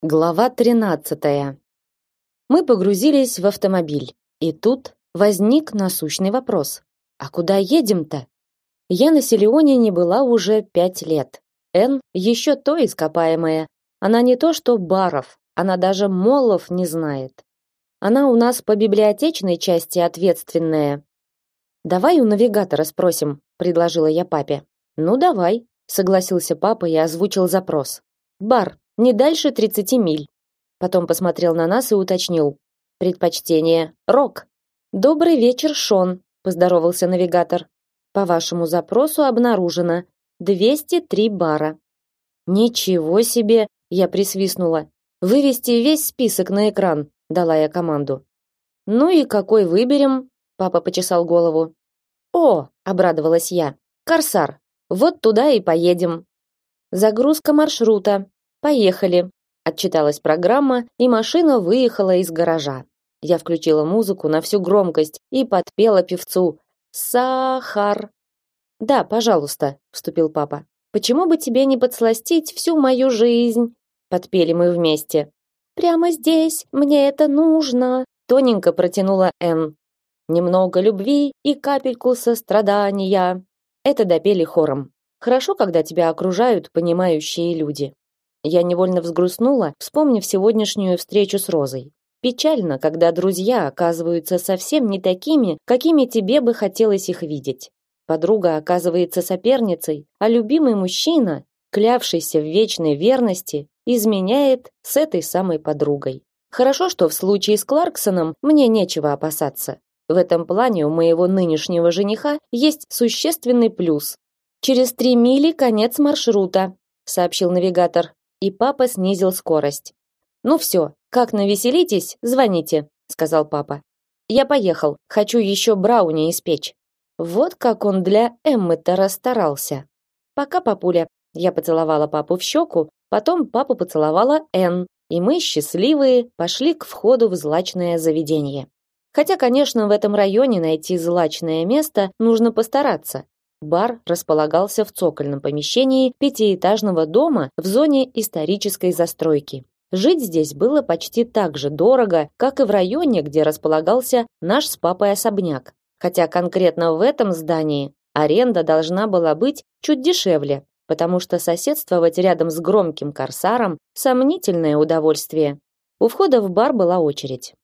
Глава 13. Мы погрузились в автомобиль, и тут возник насущный вопрос: а куда едем-то? Я на Селионе не была уже пять лет. Н еще то ископаемая. Она не то что баров, она даже молов не знает. Она у нас по библиотечной части ответственная. Давай у навигатора спросим, предложила я папе. Ну давай, согласился папа и озвучил запрос. Бар, не дальше 30 миль. Потом посмотрел на нас и уточнил: "Предпочтение рок". "Добрый вечер, Шон", поздоровался навигатор. "По вашему запросу обнаружено 203 бара". "Ничего себе", я присвистнула. "Вывести весь список на экран", дала я команду. "Ну и какой выберем?" Папа почесал голову. "О", обрадовалась я. "Корсар. Вот туда и поедем". Загрузка маршрута, Поехали, отчиталась программа, и машина выехала из гаража. Я включила музыку на всю громкость и подпела певцу: "Сахар". "Да, пожалуйста", вступил папа. "Почему бы тебе не подсластить всю мою жизнь?" подпели мы вместе. "Прямо здесь, мне это нужно", тоненько протянула Н. "Немного любви и капельку сострадания". Это допели хором. Хорошо, когда тебя окружают понимающие люди. Я невольно взгрустнула, вспомнив сегодняшнюю встречу с Розой. Печально, когда друзья оказываются совсем не такими, какими тебе бы хотелось их видеть. Подруга оказывается соперницей, а любимый мужчина, клявшийся в вечной верности, изменяет с этой самой подругой. Хорошо, что в случае с Кларксоном мне нечего опасаться. В этом плане у моего нынешнего жениха есть существенный плюс. Через три мили конец маршрута, сообщил навигатор и папа снизил скорость. Ну все, как навеселитесь, звоните, сказал папа. Я поехал, хочу еще брауни испечь. Вот как он для Эммы-то расстарался. Пока, папуля. Я поцеловала папу в щеку, потом папу поцеловала Н, и мы счастливые пошли к входу в злачное заведение. Хотя, конечно, в этом районе найти злачное место нужно постараться. Бар располагался в цокольном помещении пятиэтажного дома в зоне исторической застройки. Жить здесь было почти так же дорого, как и в районе, где располагался наш с папой особняк. Хотя конкретно в этом здании аренда должна была быть чуть дешевле, потому что соседствовать рядом с громким корсаром сомнительное удовольствие. У входа в бар была очередь.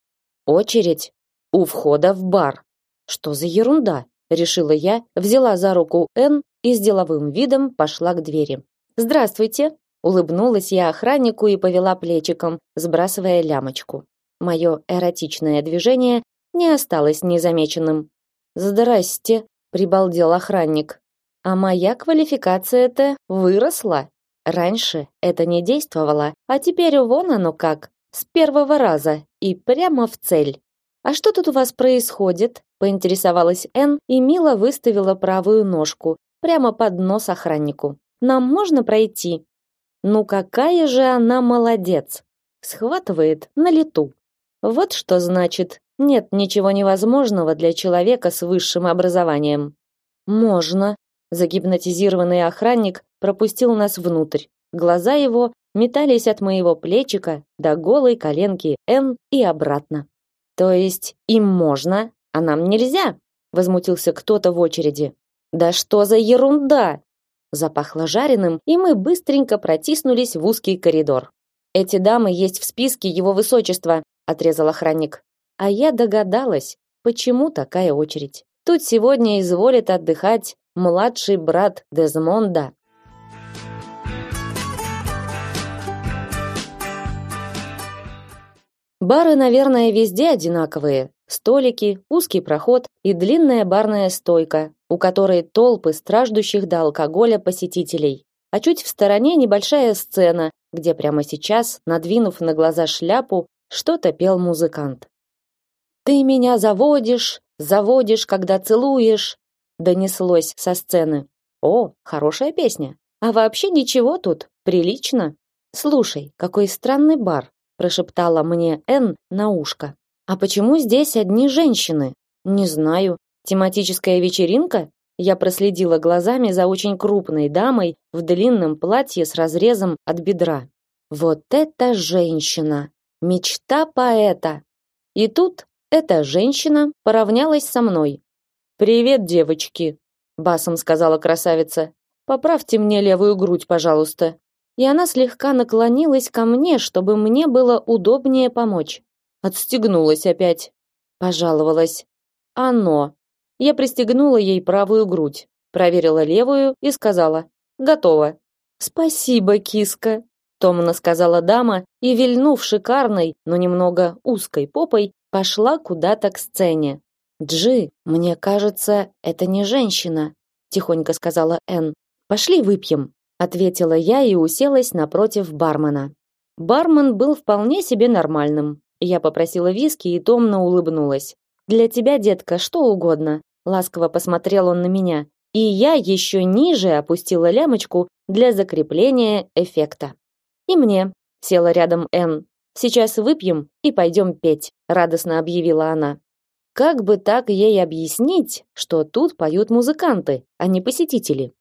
Очередь у входа в бар. Что за ерунда? Решила я, взяла за руку Н и с деловым видом пошла к двери. Здравствуйте, улыбнулась я охраннику и повела плечиком, сбрасывая лямочку. Мое эротичное движение не осталось незамеченным. "Здрасте", прибалдел охранник. "А моя квалификация-то выросла. Раньше это не действовало, а теперь вон оно как, с первого раза и прямо в цель. А что тут у вас происходит? Поинтересовалась Н и мило выставила правую ножку прямо под нос охраннику. Нам можно пройти. Ну какая же она молодец. Схватывает на лету. Вот что значит: нет ничего невозможного для человека с высшим образованием. Можно. Загипнотизированный охранник пропустил нас внутрь. Глаза его метались от моего плечика до голой коленки Н и обратно. То есть им можно, а нам нельзя, возмутился кто-то в очереди. Да что за ерунда? Запахло жареным, и мы быстренько протиснулись в узкий коридор. Эти дамы есть в списке его высочества, отрезал охранник. А я догадалась, почему такая очередь. Тут сегодня изволит отдыхать младший брат Дезмонда. Бары, наверное, везде одинаковые, Столики, узкий проход и длинная барная стойка, у которой толпы страждущих до алкоголя посетителей. А чуть в стороне небольшая сцена, где прямо сейчас, надвинув на глаза шляпу, что-то пел музыкант. Ты меня заводишь, заводишь, когда целуешь, донеслось со сцены. О, хорошая песня. А вообще ничего тут, прилично. Слушай, какой странный бар, прошептала мне Н на ушко. А почему здесь одни женщины? Не знаю. Тематическая вечеринка? Я проследила глазами за очень крупной дамой в длинном платье с разрезом от бедра. Вот это женщина! Мечта поэта! И тут эта женщина поравнялась со мной. «Привет, девочки!» — басом сказала красавица. «Поправьте мне левую грудь, пожалуйста». И она слегка наклонилась ко мне, чтобы мне было удобнее помочь. Отстегнулась опять. Пожаловалась. «Оно!» Я пристегнула ей правую грудь, проверила левую и сказала «Готово». «Спасибо, киска», — томно сказала дама и, вильнув шикарной, но немного узкой попой, пошла куда-то к сцене. «Джи, мне кажется, это не женщина», — тихонько сказала Энн. «Пошли выпьем», — ответила я и уселась напротив бармена. Бармен был вполне себе нормальным. Я попросила виски и томно улыбнулась. Для тебя, детка, что угодно, ласково посмотрел он на меня, и я еще ниже опустила лямочку для закрепления эффекта. И мне села рядом Н. Сейчас выпьем и пойдем петь, радостно объявила она. Как бы так ей объяснить, что тут поют музыканты, а не посетители?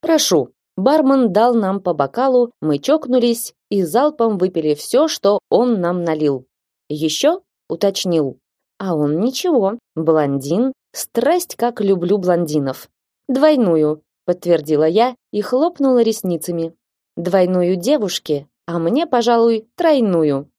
Прошу. Бармен дал нам по бокалу, мы чокнулись и залпом выпили все, что он нам налил. Еще уточнил. А он ничего, блондин, страсть как люблю блондинов. Двойную, подтвердила я и хлопнула ресницами. Двойную девушке, а мне, пожалуй, тройную.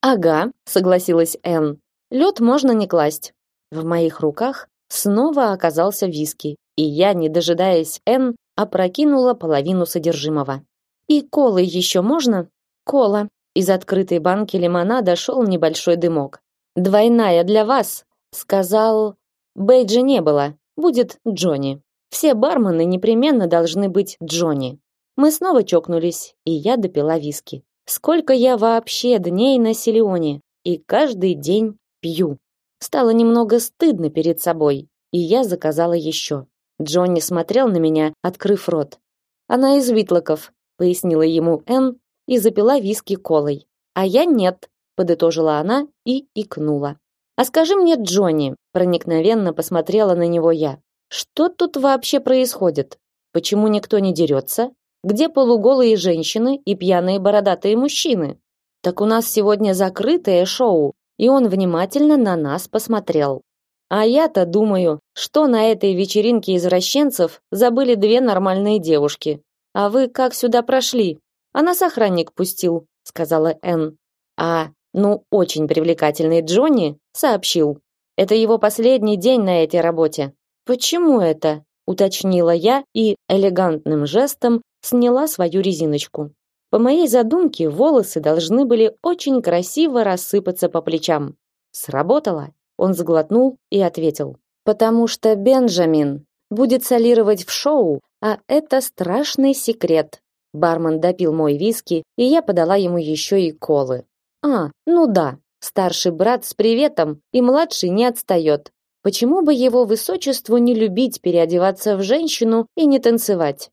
Ага, согласилась Н. Лед можно не класть. В моих руках снова оказался виски, и я, не дожидаясь Н, опрокинула половину содержимого. И колы еще можно? Кола. Из открытой банки лимонада шел небольшой дымок. Двойная для вас, сказал. Бейджи не было, будет Джонни. Все бармены непременно должны быть Джонни. Мы снова чокнулись, и я допила виски. Сколько я вообще дней на Силионе, и каждый день пью. Стало немного стыдно перед собой, и я заказала еще. Джонни смотрел на меня, открыв рот. Она из Витлоков, пояснила ему Н и запила виски колой. А я нет, подытожила она и икнула. А скажи мне, Джонни, проникновенно посмотрела на него я. Что тут вообще происходит? Почему никто не дерется? Где полуголые женщины и пьяные бородатые мужчины? Так у нас сегодня закрытое шоу, и он внимательно на нас посмотрел. А я-то думаю, что на этой вечеринке извращенцев забыли две нормальные девушки. А вы как сюда прошли? А нас охранник пустил, сказала Н. А ну, очень привлекательный Джонни сообщил. Это его последний день на этой работе. Почему это? уточнила я и элегантным жестом сняла свою резиночку. По моей задумке, волосы должны были очень красиво рассыпаться по плечам. Сработало. Он сглотнул и ответил: "Потому что Бенджамин будет солировать в шоу, а это страшный секрет". Бармен допил мой виски, и я подала ему еще и колы. А, ну да, старший брат с приветом, и младший не отстает. Почему бы его высочеству не любить переодеваться в женщину и не танцевать?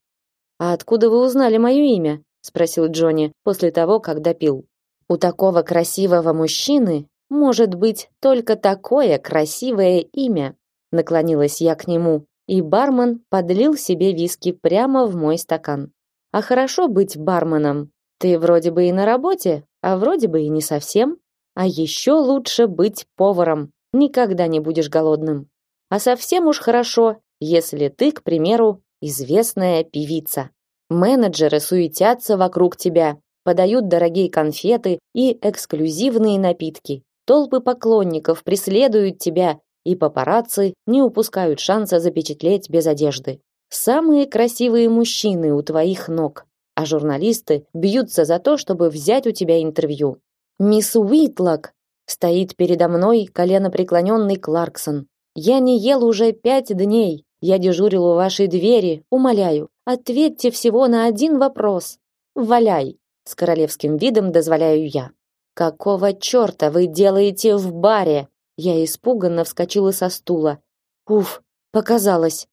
А откуда вы узнали мое имя? спросил Джонни после того, как допил. У такого красивого мужчины может быть только такое красивое имя, наклонилась я к нему, и бармен подлил себе виски прямо в мой стакан. А хорошо быть барменом. Ты вроде бы и на работе, а вроде бы и не совсем. А еще лучше быть поваром. Никогда не будешь голодным. А совсем уж хорошо, если ты, к примеру, известная певица. Менеджеры суетятся вокруг тебя, подают дорогие конфеты и эксклюзивные напитки. Толпы поклонников преследуют тебя, и папарацци не упускают шанса запечатлеть без одежды. Самые красивые мужчины у твоих ног а журналисты бьются за то, чтобы взять у тебя интервью. Мисс Уитлок стоит передо мной коленопреклоненный Кларксон. Я не ел уже пять дней. Я дежурил у вашей двери. Умоляю, ответьте всего на один вопрос. Валяй. С королевским видом дозволяю я. Какого чёрта вы делаете в баре? Я испуганно вскочила со стула. Уф, показалось.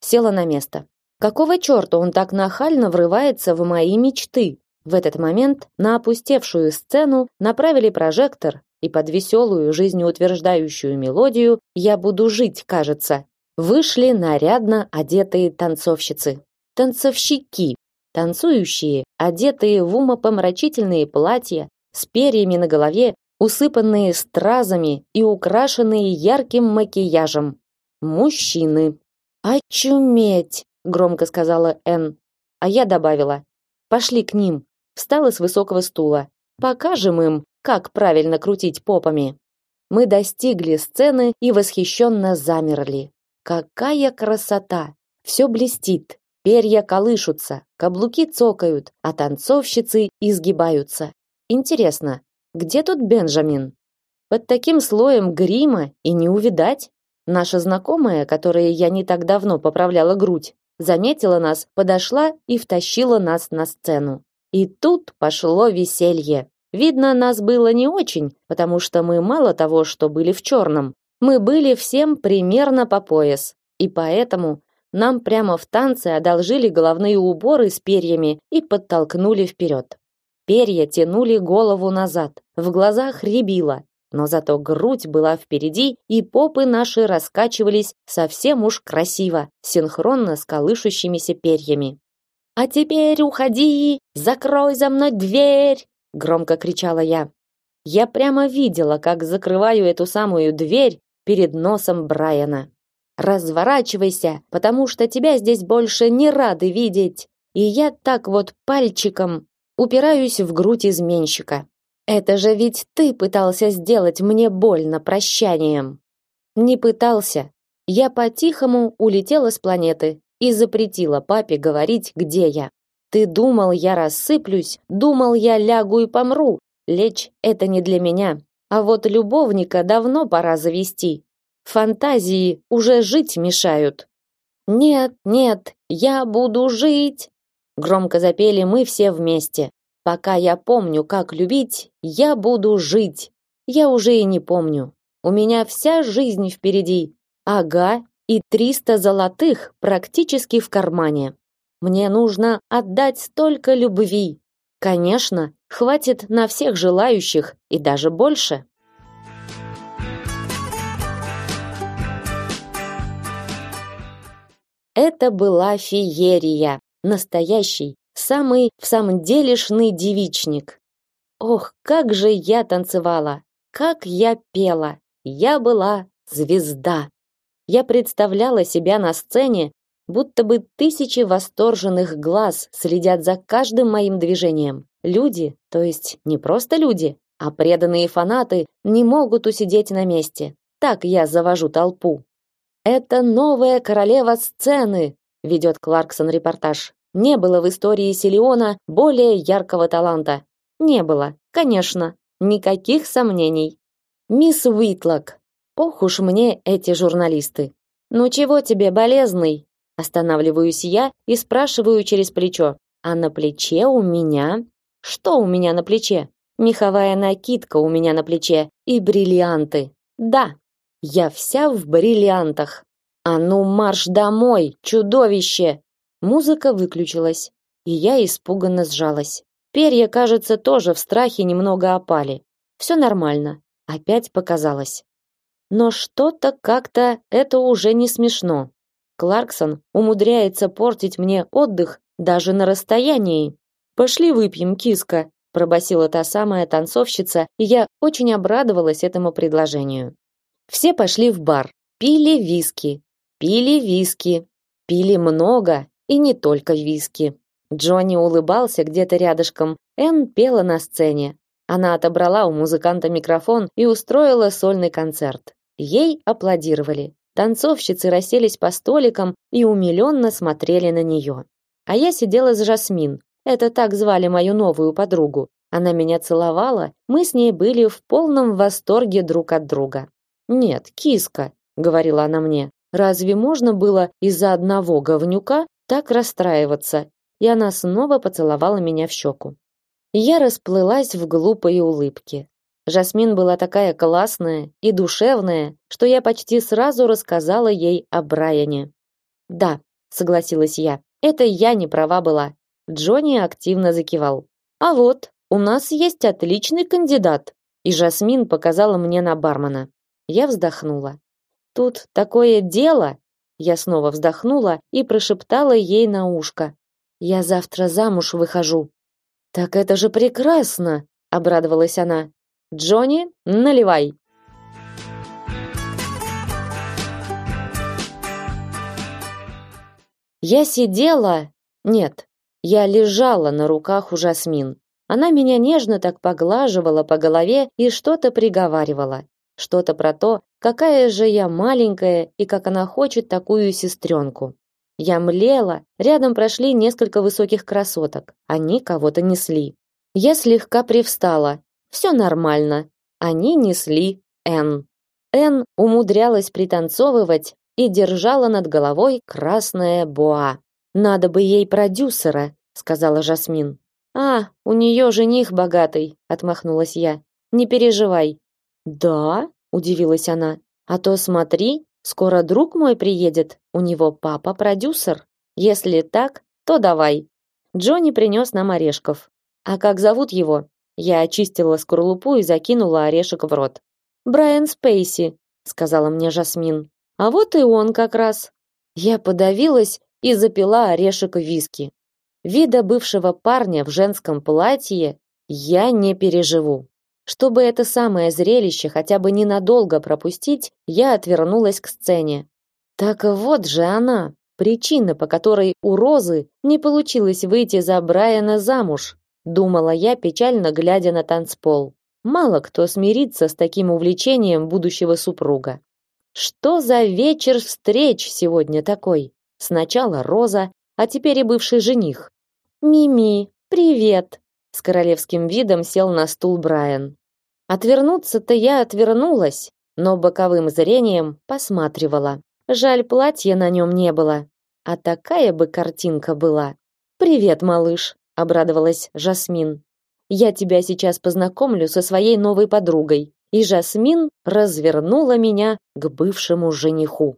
Села на место. Какого чёрта он так нахально врывается в мои мечты? В этот момент на опустевшую сцену направили прожектор, и под веселую жизнеутверждающую мелодию «Я буду жить», кажется, вышли нарядно одетые танцовщицы. Танцовщики. танцующие, одетые в умопомрачительные платья, с перьями на голове, усыпанные стразами и украшенные ярким макияжем. Мужчины. «Очуметь!» — громко сказала Энн. А я добавила. «Пошли к ним». Встала с высокого стула. «Покажем им, как правильно крутить попами». Мы достигли сцены и восхищенно замерли. Какая красота! Все блестит, перья колышутся, каблуки цокают, а танцовщицы изгибаются. Интересно, где тут Бенджамин? Под таким слоем грима и не увидать. Наша знакомая, которой я не так давно поправляла грудь, заметила нас, подошла и втащила нас на сцену. И тут пошло веселье. Видно, нас было не очень, потому что мы мало того, что были в черном, мы были всем примерно по пояс, и поэтому нам прямо в танце одолжили головные уборы с перьями и подтолкнули вперед. Перья тянули голову назад, в глазах рябило, но зато грудь была впереди, и попы наши раскачивались совсем уж красиво, синхронно с колышущимися перьями. «А теперь уходи! Закрой за мной дверь!» — громко кричала я. Я прямо видела, как закрываю эту самую дверь перед носом Брайана. «Разворачивайся, потому что тебя здесь больше не рады видеть!» И я так вот пальчиком упираюсь в грудь изменщика. Это же ведь ты пытался сделать мне больно прощанием. Не пытался. Я по-тихому улетела с планеты и запретила папе говорить, где я. Ты думал, я рассыплюсь, думал, я лягу и помру. Лечь это не для меня. А вот любовника давно пора завести. Фантазии уже жить мешают. Нет, нет, я буду жить. Громко запели мы все вместе. Пока я помню, как любить, я буду жить. Я уже и не помню. У меня вся жизнь впереди. Ага, и триста золотых практически в кармане. Мне нужно отдать столько любви. Конечно, хватит на всех желающих и даже больше. Это была феерия, настоящий, самый в самом делешный девичник. Ох, как же я танцевала, как я пела. Я была звезда. Я представляла себя на сцене, будто бы тысячи восторженных глаз следят за каждым моим движением. Люди, то есть не просто люди, а преданные фанаты не могут усидеть на месте. Так я завожу толпу. Это новая королева сцены, ведет Кларксон репортаж. Не было в истории Силиона более яркого таланта. Не было, конечно, никаких сомнений. Мисс Уитлок. Ох уж мне эти журналисты. Ну чего тебе, болезный? Останавливаюсь я и спрашиваю через плечо. А на плече у меня... Что у меня на плече? Меховая накидка у меня на плече и бриллианты. Да, я вся в бриллиантах. А ну марш домой, чудовище! Музыка выключилась, и я испуганно сжалась. Перья, кажется, тоже в страхе немного опали. Все нормально. Опять показалось. Но что-то как-то это уже не смешно. Кларксон умудряется портить мне отдых даже на расстоянии. Пошли выпьем, киска, пробасила та самая танцовщица, и я очень обрадовалась этому предложению. Все пошли в бар, пили виски, пили виски, пили много и не только виски. Джонни улыбался где-то рядышком. Энн пела на сцене. Она отобрала у музыканта микрофон и устроила сольный концерт. Ей аплодировали. Танцовщицы расселись по столикам и умиленно смотрели на нее. А я сидела с Жасмин. Это так звали мою новую подругу. Она меня целовала, мы с ней были в полном восторге друг от друга. «Нет, киска», — говорила она мне, — «разве можно было из-за одного говнюка так расстраиваться. И она снова поцеловала меня в щеку. Я расплылась в глупой улыбке. Жасмин была такая классная и душевная, что я почти сразу рассказала ей о Брайане. Да, согласилась я. Это я не права была. Джонни активно закивал. А вот, у нас есть отличный кандидат. И Жасмин показала мне на бармена. Я вздохнула. Тут такое дело, я снова вздохнула и прошептала ей на ушко: Я завтра замуж выхожу. Так это же прекрасно, обрадовалась она. Джонни, наливай. Я сидела, нет, я лежала на руках у Жасмин. Она меня нежно так поглаживала по голове и что-то приговаривала. Что-то про то, какая же я маленькая и как она хочет такую сестренку. Я млела, рядом прошли несколько высоких красоток. Они кого-то несли. Я слегка привстала. Все нормально. Они несли Н. Н умудрялась пританцовывать и держала над головой красное боа. Надо бы ей продюсера, сказала Жасмин. А, у нее жених богатый, отмахнулась я. Не переживай. Да, удивилась она. А то смотри, скоро друг мой приедет. У него папа продюсер. Если так, то давай. Джонни принес нам орешков. А как зовут его? Я очистила скорлупу и закинула орешек в рот. Брайан Спейси, сказала мне Жасмин. А вот и он как раз. Я подавилась и запила орешек виски. Вида бывшего парня в женском платье я не переживу. Чтобы это самое зрелище хотя бы ненадолго пропустить, я отвернулась к сцене. Так вот же она, причина, по которой у Розы не получилось выйти за Брайана замуж, думала я, печально глядя на танцпол. Мало кто смирится с таким увлечением будущего супруга. Что за вечер встреч сегодня такой? Сначала Роза, а теперь и бывший жених. Мими, привет. С королевским видом сел на стул Брайан. Отвернуться-то я отвернулась, но боковым зрением посматривала. Жаль, платья на нем не было. А такая бы картинка была. Привет, малыш, обрадовалась Жасмин. Я тебя сейчас познакомлю со своей новой подругой. И Жасмин развернула меня к бывшему жениху.